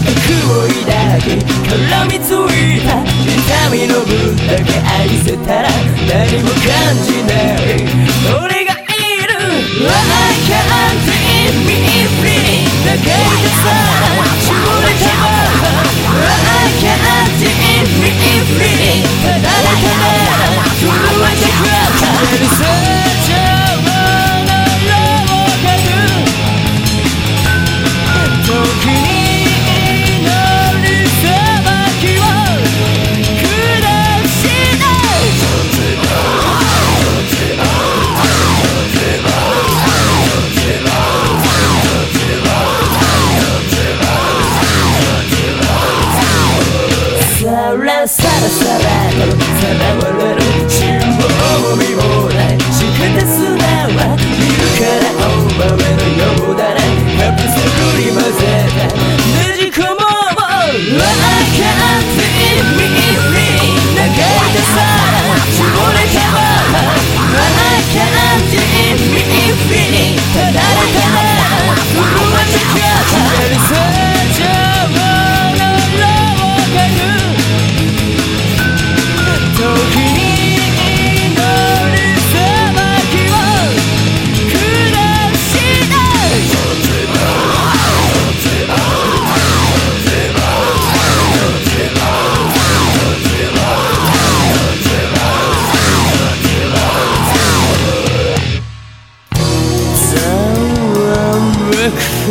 中騒ぐ雲抱き絡みついた痛みの分だけ愛せたら何も感じない。俺がいる。I can't be free 長いでさ。さらさらとさらわれる中央も見もない仕方すなは見るから大豆のようだなカプセルに混ぜたねじ込もう I can't see me 長いでさ絞れたまま I can't see me ただ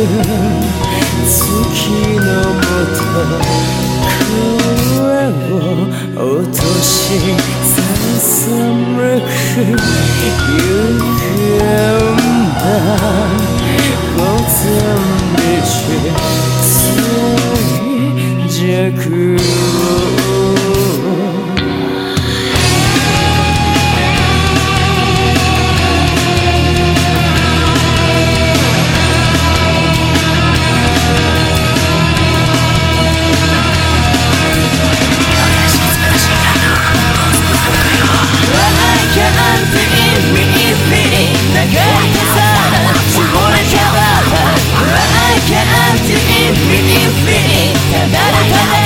月のもと空を落としさむくゆがんだ午前0時い弱 can't to infinite, infinite.